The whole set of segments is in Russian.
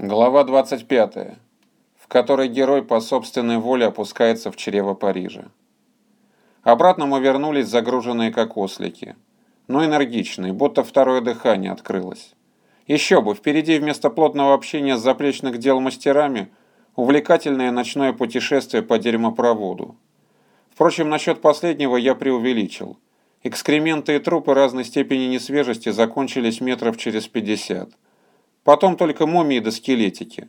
Глава 25, в которой герой по собственной воле опускается в чрево Парижа. Обратно мы вернулись, загруженные как ослики, но энергичные, будто второе дыхание открылось. Еще бы, впереди вместо плотного общения с заплечных дел мастерами увлекательное ночное путешествие по дерьмопроводу. Впрочем, насчет последнего я преувеличил. Экскременты и трупы разной степени несвежести закончились метров через 50. Потом только мумии да скелетики.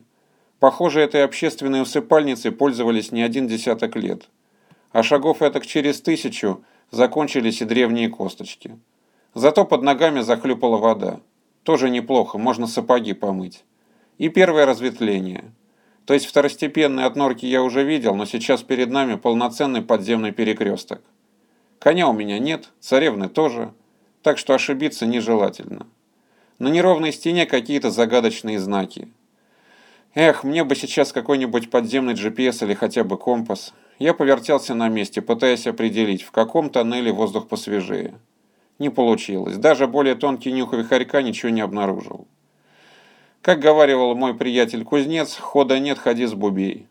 Похоже, этой общественной усыпальницей пользовались не один десяток лет. А шагов этак через тысячу закончились и древние косточки. Зато под ногами захлюпала вода. Тоже неплохо, можно сапоги помыть. И первое разветвление. То есть второстепенные от норки я уже видел, но сейчас перед нами полноценный подземный перекресток. Коня у меня нет, царевны тоже, так что ошибиться нежелательно. На неровной стене какие-то загадочные знаки. Эх, мне бы сейчас какой-нибудь подземный GPS или хотя бы компас. Я повертелся на месте, пытаясь определить, в каком тоннеле воздух посвежее. Не получилось. Даже более тонкий нюх вихарька ничего не обнаружил. Как говаривал мой приятель-кузнец, хода нет, ходи с бубей.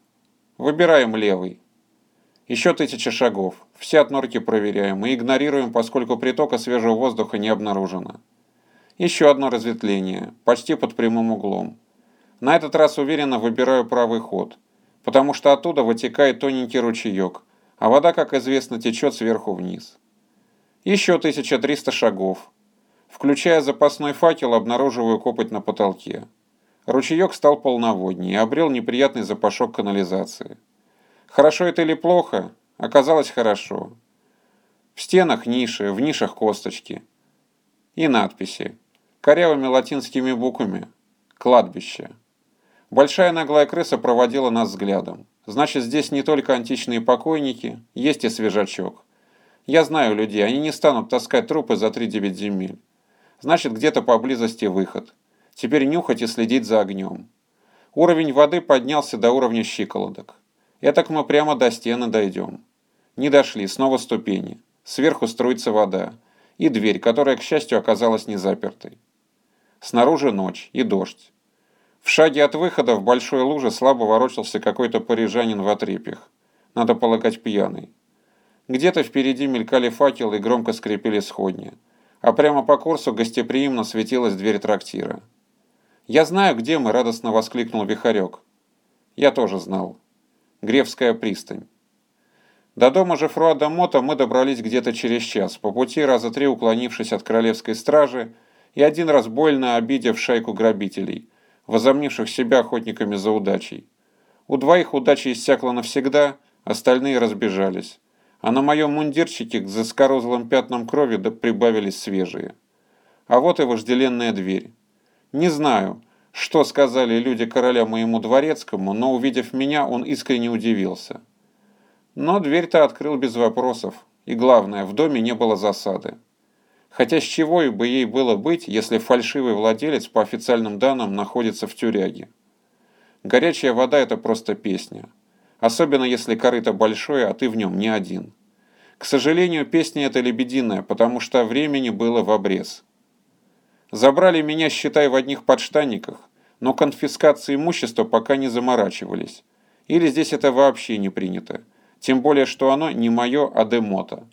Выбираем левый. Еще тысяча шагов. Все от норки проверяем и игнорируем, поскольку притока свежего воздуха не обнаружено. Еще одно разветвление, почти под прямым углом. На этот раз уверенно выбираю правый ход, потому что оттуда вытекает тоненький ручеек, а вода, как известно, течет сверху вниз. Еще 1300 шагов. Включая запасной факел, обнаруживаю копоть на потолке. Ручеек стал полноводнее и обрел неприятный запашок канализации. Хорошо это или плохо? Оказалось хорошо. В стенах ниши, в нишах косточки. И надписи корявыми латинскими буквами «Кладбище». Большая наглая крыса проводила нас взглядом. Значит, здесь не только античные покойники, есть и свежачок. Я знаю людей, они не станут таскать трупы за 3-9 земель. Значит, где-то поблизости выход. Теперь нюхать и следить за огнем. Уровень воды поднялся до уровня щиколоток. Этак мы прямо до стены дойдем. Не дошли, снова ступени. Сверху струится вода. И дверь, которая, к счастью, оказалась не запертой. Снаружи ночь и дождь. В шаге от выхода в большой луже слабо ворочался какой-то парижанин в отрепьях. Надо полагать пьяный. Где-то впереди мелькали факелы и громко скрипели сходни. А прямо по курсу гостеприимно светилась дверь трактира. «Я знаю, где мы!» – радостно воскликнул Вихарек. Я тоже знал. Гревская пристань. До дома Жефруа Мота мы добрались где-то через час, по пути раза три уклонившись от королевской стражи – и один раз больно обидев шайку грабителей, возомнивших себя охотниками за удачей. У двоих удача иссякла навсегда, остальные разбежались, а на моем мундирчике к заскорузлым пятнам крови прибавились свежие. А вот и вожделенная дверь. Не знаю, что сказали люди короля моему дворецкому, но увидев меня, он искренне удивился. Но дверь-то открыл без вопросов, и главное, в доме не было засады. Хотя с чего бы ей было быть, если фальшивый владелец по официальным данным находится в тюряге? Горячая вода – это просто песня. Особенно если корыто большое, а ты в нем не один. К сожалению, песня эта лебединая, потому что времени было в обрез. Забрали меня, считай, в одних подштанниках, но конфискации имущества пока не заморачивались. Или здесь это вообще не принято. Тем более, что оно не мое, а демота.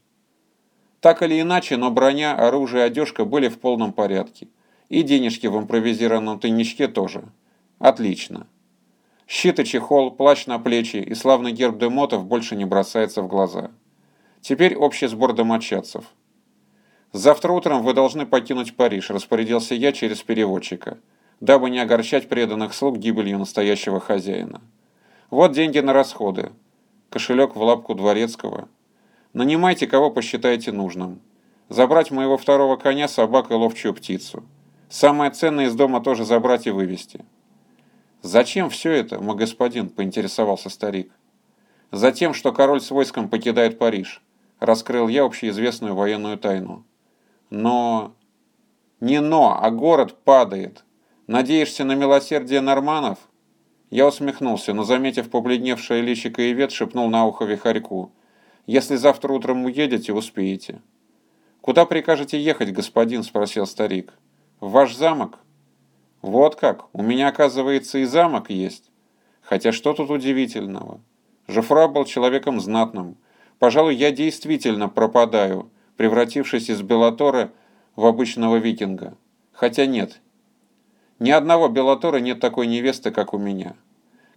Так или иначе, но броня, оружие одежка были в полном порядке. И денежки в импровизированном тайничке тоже. Отлично. Щит и чехол, плащ на плечи и славный герб демотов больше не бросается в глаза. Теперь общий сбор домочадцев. «Завтра утром вы должны покинуть Париж», – распорядился я через переводчика, дабы не огорчать преданных слуг гибелью настоящего хозяина. «Вот деньги на расходы. Кошелек в лапку дворецкого». Нанимайте, кого посчитаете нужным. Забрать моего второго коня, собак и ловчую птицу. Самое ценное из дома тоже забрать и вывести. «Зачем все это, мой господин?» – поинтересовался старик. «Затем, что король с войском покидает Париж», – раскрыл я общеизвестную военную тайну. «Но...» «Не но, а город падает. Надеешься на милосердие норманов?» Я усмехнулся, но, заметив побледневшее личико Ивет, шепнул на ухо вихарьку – если завтра утром уедете, успеете». «Куда прикажете ехать, господин?» – спросил старик. «В ваш замок?» Вот как, у меня, оказывается, и замок есть. Хотя что тут удивительного? Жофра был человеком знатным. Пожалуй, я действительно пропадаю, превратившись из Белатора в обычного викинга. Хотя нет. Ни одного Белатора нет такой невесты, как у меня.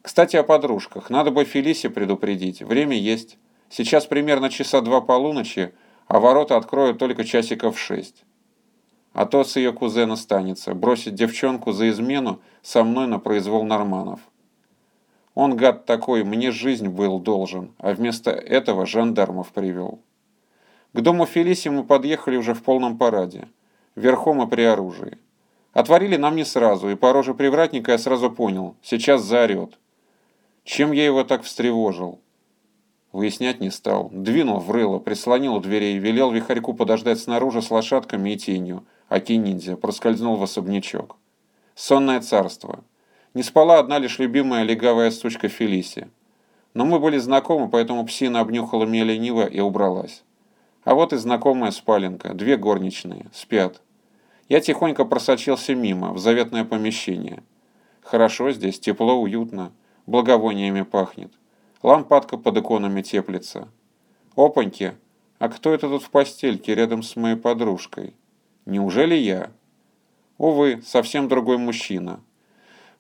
Кстати, о подружках. Надо бы Фелисе предупредить. Время есть. Сейчас примерно часа два полуночи, а ворота откроют только часиков шесть. А то с ее кузена станется. Бросить девчонку за измену со мной на произвол норманов. Он, гад такой, мне жизнь был должен, а вместо этого жандармов привел. К дому Фелиси мы подъехали уже в полном параде, верхом и при оружии. Отворили нам не сразу, и по роже привратника я сразу понял, сейчас заорет. Чем я его так встревожил? Выяснять не стал. Двинул в рыло, прислонил у дверей, велел вихарьку подождать снаружи с лошадками и тенью, а ниндзя проскользнул в особнячок. Сонное царство. Не спала одна лишь любимая легавая сучка Фелиси. Но мы были знакомы, поэтому псина обнюхала меня лениво и убралась. А вот и знакомая спаленка, две горничные, спят. Я тихонько просочился мимо, в заветное помещение. Хорошо здесь, тепло, уютно, благовониями пахнет. Лампадка под иконами теплится. Опаньки, а кто это тут в постельке рядом с моей подружкой? Неужели я? Увы, совсем другой мужчина.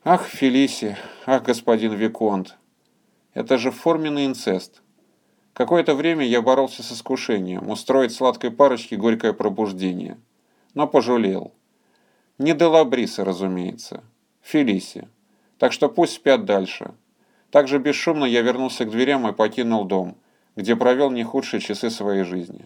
Ах, Фелиси, ах, господин Виконт. Это же форменный инцест. Какое-то время я боролся с искушением устроить сладкой парочке горькое пробуждение. Но пожалел. Не Делабриса, разумеется. Фелиси. Так что пусть спят дальше. Также бесшумно я вернулся к дверям и покинул дом, где провел не худшие часы своей жизни.